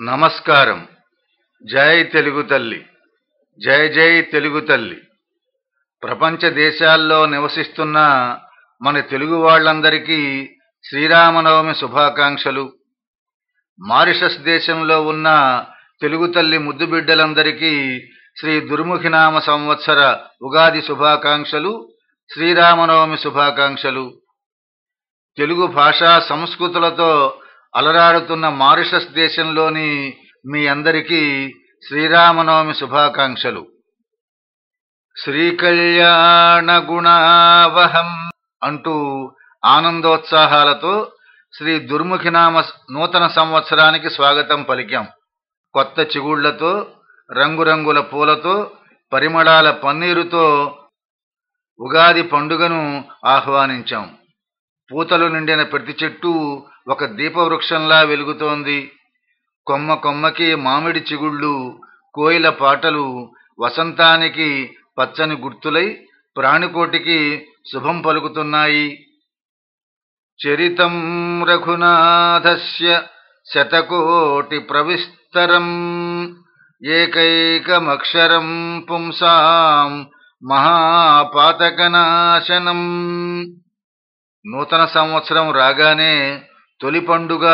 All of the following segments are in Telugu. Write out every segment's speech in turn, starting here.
నమస్కారం. జై తెలుగు తల్లి. జై జై తెలుగు తల్లి. ప్రపంచ దేశాల్లో నివసిస్తున్న మన తెలుగు వాళ్ళందరికీ శ్రీరామనవమి శుభాకాంక్షలు. మారిషస్ దేశంలో ఉన్న తెలుగు తల్లి ముద్దు బిడ్డలందరికీ శ్రీ దుర్ముఖినామ సంవత్సర ఉగాది శుభాకాంక్షలు శ్రీరామనవమి శుభాకాంక్షలు. తెలుగు భాషా సంస్కృతులతో అలరాడుతున్న మారిషస్ దేశంలోని మీ అందరికీ శ్రీరామనవమి శుభాకాంక్షలు. శ్రీకళ్యాణ గుణావహం అంటూ ఆనందోత్సాహాలతో శ్రీ దుర్ముఖినామ నూతన సంవత్సరానికి స్వాగతం పలికాం. కొత్త చిగుళ్ళతో రంగురంగుల పూలతో పరిమళాల పన్నీరుతో ఉగాది పండుగను ఆహ్వానించాం. పూతలు నిండిన ప్రతి చెట్టు ఒక దీపవృక్షంలా వెలుగుతోంది. కొమ్మ కొమ్మకి మామిడి చిగుళ్ళు కోయిల పాటలు వసంతానికి పచ్చని గుర్తులై ప్రాణికోటికి శుభం పలుకుతున్నాయి. చరితం రఘునాథస్య శతకోటి ప్రవిస్తరం ఏకైకమక్షరం పుంసాం మహాపాతకనాశనం. నూతన సంవత్సరం రాగానే తొలి పండుగ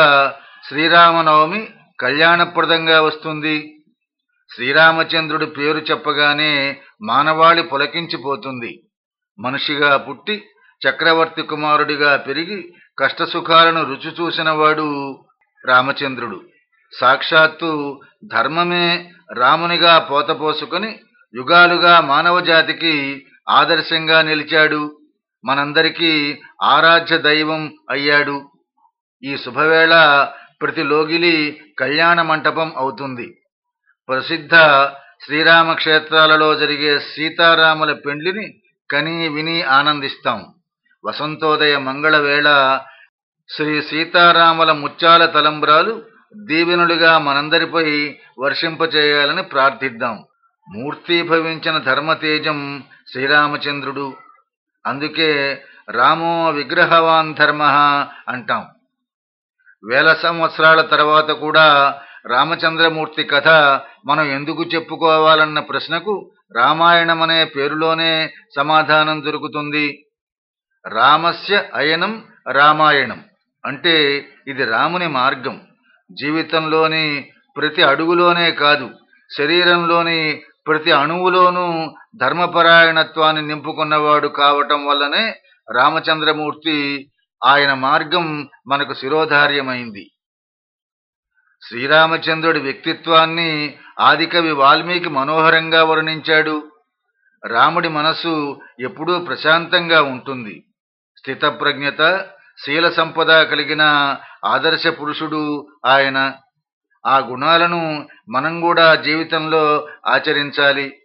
శ్రీరామనవమి కళ్యాణప్రదంగా వస్తుంది. శ్రీరామచంద్రుడి పేరు చెప్పగానే మానవాళి పులకించిపోతుంది. మనిషిగా పుట్టి చక్రవర్తి కుమారుడిగా పెరిగి కష్టసుఖాలను రుచి చూసినవాడు రామచంద్రుడు. సాక్షాత్తు ధర్మమే రామునిగా పోతపోసుకొని యుగాలుగా మానవ జాతికి ఆదర్శంగా నిలిచాడు. మనందరికీ ఆరాధ్య దైవం అయ్యాడు. ఈ శుభవేళ ప్రతి లోగిలి కళ్యాణ మంటపం అవుతుంది. ప్రసిద్ధ శ్రీరామ క్షేత్రాలలో జరిగే సీతారాముల పెండ్లిని కని విని ఆనందిస్తాం. వసంతోదయ మంగళవేళ శ్రీ సీతారాముల ముత్యాల తలంబ్రాలు దీవెనులుగా మనందరిపై వర్షింపచేయాలని ప్రార్థిద్దాం. మూర్తీభవించిన ధర్మతేజం శ్రీరామచంద్రుడు. అందుకే రామో విగ్రహవాన్ ధర్మ అంటాం. వేల సంవత్సరాల తర్వాత కూడా రామచంద్రమూర్తి కథ మనం ఎందుకు చెప్పుకోవాలన్న ప్రశ్నకు రామాయణం అనే పేరులోనే సమాధానం దొరుకుతుంది. రామస్య అయనం రామాయణం అంటే ఇది రాముని మార్గం. జీవితంలోని ప్రతి అడుగులోనే కాదు శరీరంలోని ప్రతి అణువులోనూ ధర్మపరాయణత్వాన్ని నింపుకున్నవాడు కావటం వల్లనే రామచంద్రమూర్తి ఆయన మార్గం మనకు శిరోధార్యమైంది. శ్రీరామచంద్రుడి వ్యక్తిత్వాన్ని ఆదికవి వాల్మీకి మనోహరంగా వర్ణించాడు. రాముడి మనసు ఎప్పుడూ ప్రశాంతంగా ఉంటుంది. స్థితప్రజ్ఞత శీల సంపద కలిగిన ఆదర్శ పురుషుడు ఆయన. ఆ గుణాలను మనం కూడా జీవితంలో ఆచరించాలి.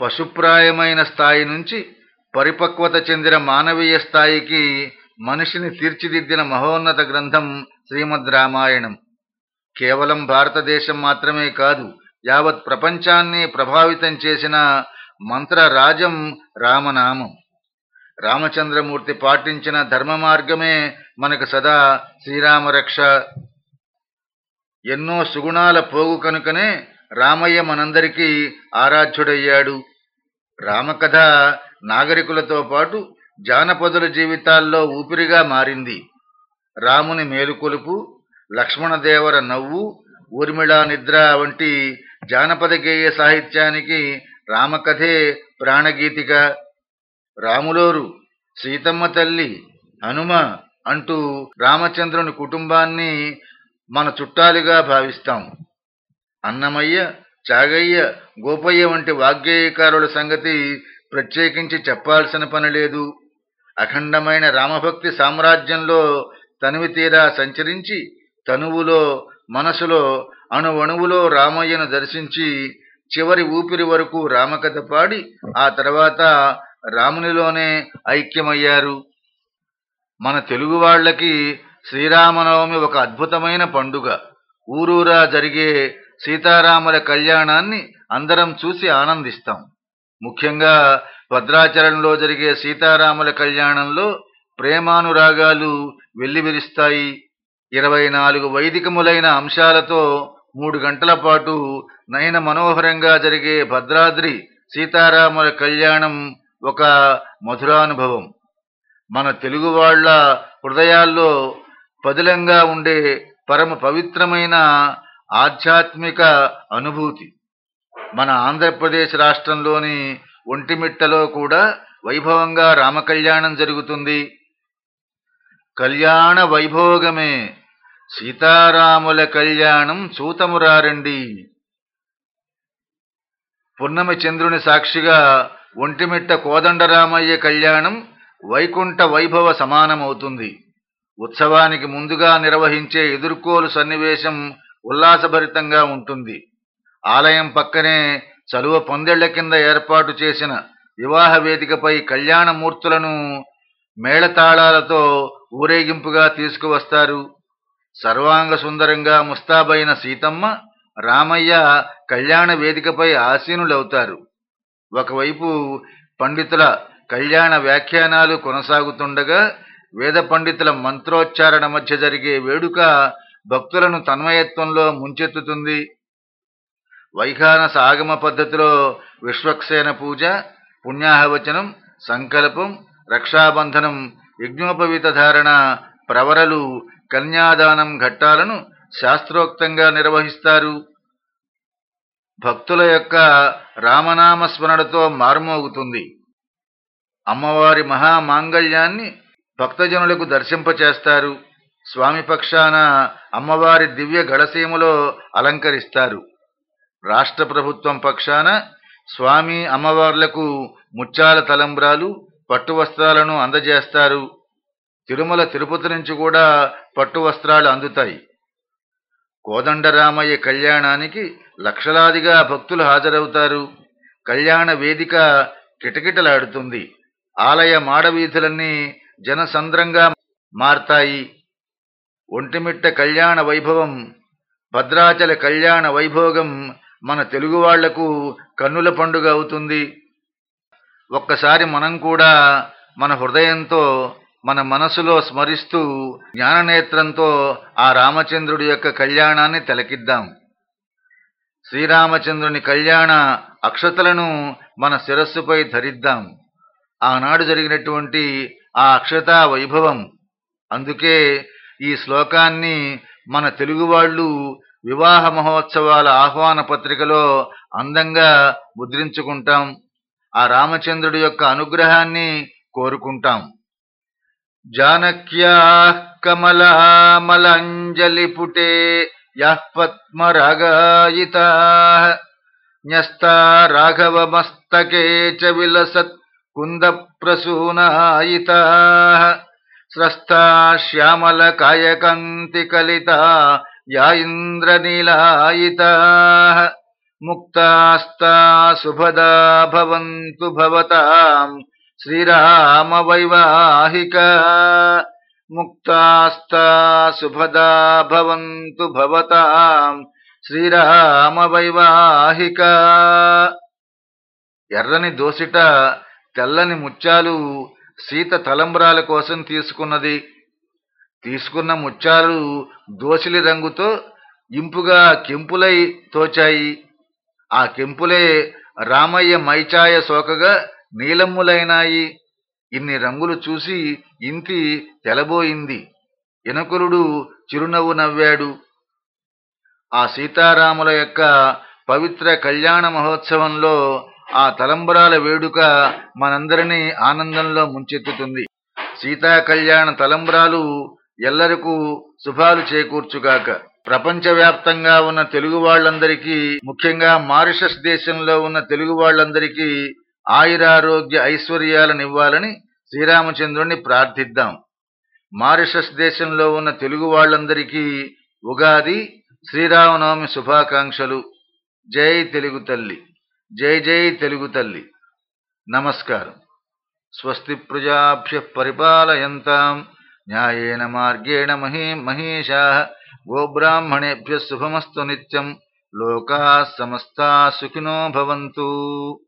పశుప్రాయమైన స్థాయి నుంచి పరిపక్వత చెందిన మానవీయ స్థాయికి మనిషిని తీర్చిదిద్దిన మహోన్నత గ్రంథం శ్రీమద్ రామాయణం. కేవలం భారతదేశం మాత్రమే కాదు యావత్ ప్రపంచాన్ని ప్రభావితం చేసిన మంత్రరాజం రామనామం. రామచంద్రమూర్తి పాటించిన ధర్మ మార్గమే మనకు సదా శ్రీరామరక్ష. ఎన్నో సుగుణాల పోగు కనుకనే రామయ్య మనందరికీ ఆరాధ్యుడయ్యాడు. రామకథ నాగరికులతో పాటు జానపదుల జీవితాల్లో ఊపిరిగా మారింది. రాముని మేలుకొలుపు లక్ష్మణదేవర నవ్వు ఊర్మిళా నిద్ర వంటి జానపద గేయ సాహిత్యానికి రామకథే ప్రాణగీతిక. రాములోరు సీతమ్మ తల్లి హనుమ అంటూ రామచంద్రుని కుటుంబాన్ని మన చుట్టాలుగా భావిస్తాం. అన్నమయ్య చాగయ్య గోపయ్య వంటి వాగ్గేయకారుల సంగతి ప్రత్యేకించి చెప్పాల్సిన పని లేదు. అఖండమైన రామభక్తి సామ్రాజ్యంలో తనివి తీరా సంచరించి తనువులో మనసులో అణువణువులో రామయ్యను దర్శించి చివరి ఊపిరి వరకు రామకథ పాడి ఆ తర్వాత రామునిలోనే ఐక్యమయ్యారు. మన తెలుగు వాళ్ళకి శ్రీరామనవమి ఒక అద్భుతమైన పండుగ. ఊరూరా జరిగే సీతారాముల కళ్యాణాన్ని అందరం చూసి ఆనందిస్తాం. ముఖ్యంగా భద్రాచలంలో జరిగే సీతారాముల కళ్యాణంలో ప్రేమానురాగాలు వెల్లివిరిస్తాయి. ఇరవై నాలుగు వైదికములైన అంశాలతో మూడు గంటల పాటు నయన మనోహరంగా జరిగే భద్రాద్రి సీతారాముల కళ్యాణం ఒక మధురానుభవం. మన తెలుగు వాళ్ళ హృదయాల్లో పదిలంగా ఉండే పరమ పవిత్రమైన ఆధ్యాత్మిక అనుభూతి. మన ఆంధ్రప్రదేశ్ రాష్ట్రంలోని ఒంటిమిట్టలో కూడా వైభవంగా రామకళ్యాణం జరుగుతుంది. కళ్యాణ వైభోగమే. సీతారాముల కళ్యాణం చూతమురారండి పున్నమి చంద్రుని సాక్షిగా ఒంటిమిట్ట కోదండరామయ్య కళ్యాణం వైకుంఠ వైభవ సమానమవుతుంది. ఉత్సవానికి ముందుగా నిర్వహించే ఎదుర్కోలు సన్నివేశం ఉల్లాసభరితంగా ఉంటుంది. ఆలయం పక్కనే చలువ పొందెళ్ళ కింద ఏర్పాటు చేసిన వివాహ వేదికపై కళ్యాణమూర్తులను మేళతాళాలతో ఊరేగింపుగా తీసుకువస్తారు. సర్వాంగ సుందరంగా ముస్తాబైన సీతమ్మ రామయ్య కళ్యాణ వేదికపై ఆసీనులవుతారు. ఒకవైపు పండితుల కళ్యాణ వ్యాఖ్యానాలు కొనసాగుతుండగా వేద పండితుల మంత్రోచ్చారణ మధ్య జరిగే వేడుక భక్తులను తన్మయత్వంలో ముంచెత్తుతుంది. వైఖానస ఆగమ పద్ధతిలో విశ్వక్సేన పూజ పుణ్యాహవచనం సంకల్పం రక్షాబంధనం యజ్ఞోపవీత ధారణ ప్రవరలు కన్యాదానం ఘట్టాలను శాస్త్రోక్తంగా నిర్వహిస్తారు. భక్తుల యొక్క రామనామ స్మరణతో అమ్మవారి మహామాంగళ్యాన్ని భక్తజనులకు దర్శింపచేస్తారు. స్వామి పక్షాన అమ్మవారి దివ్య గడసీమలో అలంకరిస్తారు. రాష్ట్ర ప్రభుత్వం పక్షాన స్వామి అమ్మవార్లకు ముత్యాల తలంబ్రాలు పట్టు వస్త్రాలను అందజేస్తారు. తిరుమల తిరుపతి నుంచి కూడా పట్టు వస్త్రాలు అందుతాయి. కోదండరామయ్య కళ్యాణానికి లక్షలాదిగా భక్తులు హాజరవుతారు. కళ్యాణ వేదిక కిటకిటలాడుతుంది. ఆలయ మాడవీధులన్నీ జనసంద్రంగా మారతాయి. ఒంటిమిట్ట కళ్యాణ వైభవం భద్రాచల కళ్యాణ వైభోగం మన తెలుగు వాళ్ళకు కన్నుల పండుగ అవుతుంది. ఒక్కసారి మనం కూడా మన హృదయంతో మన మనసులో స్మరిస్తూ జ్ఞాననేత్రంతో ఆ రామచంద్రుడి యొక్క కళ్యాణాన్ని తిలకిద్దాం. శ్రీరామచంద్రుని కళ్యాణ అక్షతలను మన శిరస్సుపై ధరిద్దాం. ఆనాడు జరిగినటువంటి ఆ అక్షతా వైభవం అందుకే ఈ శ్లోకాన్ని మన తెలుగు వాళ్ళు వివాహ మహోత్సవాల ఆహ్వాన పత్రికలో అందంగా ముద్రించుకుంటాం. ఆ రామచంద్రుడి యొక్క అనుగ్రహాన్ని కోరుకుంటాం. జానక్యా కమలామలంజలిపుటే యత్మరాగాయిత పద్మరాగాయితా న్యస్తా రాఘవమస్తకే చ విలసత్ కుందప్రసూనాయితా స్రస్తా కలిత యా ఇంద్రనీలాయితా ముక్తాస్తా శుభదా భవంతు భవతాం శ్రీరామ వైవాహిక ముక్తాస్తా శుభదా భవంతు భవతాం శ్రీరామ వైవాహిక ఎర్రని దోసిట తెల్లని ముత్యాలు సీత తలంబ్రాల కోసం తీసుకున్నది తీసుకున్న ముత్యాలు దోసిలి రంగుతో ఇంపుగా కెంపులై తోచాయి. ఆ కెంపులే రామయ్య మైచాయ సోకగా నీలమ్ములైనాయి. ఇన్ని రంగులు చూసి ఇంతి తెలబోయింది. ఇనకులుడు చిరునవ్వు నవ్వాడు. ఆ సీతారాముల యొక్క పవిత్ర కళ్యాణ మహోత్సవంలో ఆ తలంబరాల వేడుక మనందరినీ ఆనందంలో ముంచెత్తుతుంది. సీతా కళ్యాణ తలంబరాలు ఎల్లరికూ శుభాలు చేకూర్చుగాక ప్రపంచవ్యాప్తంగా ఉన్న తెలుగు వాళ్ళందరికీ ముఖ్యంగా మారిషస్ దేశంలో ఉన్న తెలుగు వాళ్ళందరికీ ఆయురారోగ్య ఐశ్వర్యాలనివ్వాలని శ్రీరామచంద్రుణ్ణి ప్రార్థిద్దాం. మారిషస్ దేశంలో ఉన్న తెలుగు వాళ్ళందరికీ ఉగాది శ్రీరామనవమి శుభాకాంక్షలు. జై తెలుగు తల్లి. జై జై తెలుగు తల్లి. నమస్కారం. స్వస్తి ప్రజాభ్య పరిపాలయంతాం. न्यायेन मार्गेण मही महेशाः गोब्राह्मणेभ्यः शुभमस्तु नित्यम्। लोकाः समस्ताः सुखिनो भवन्तु।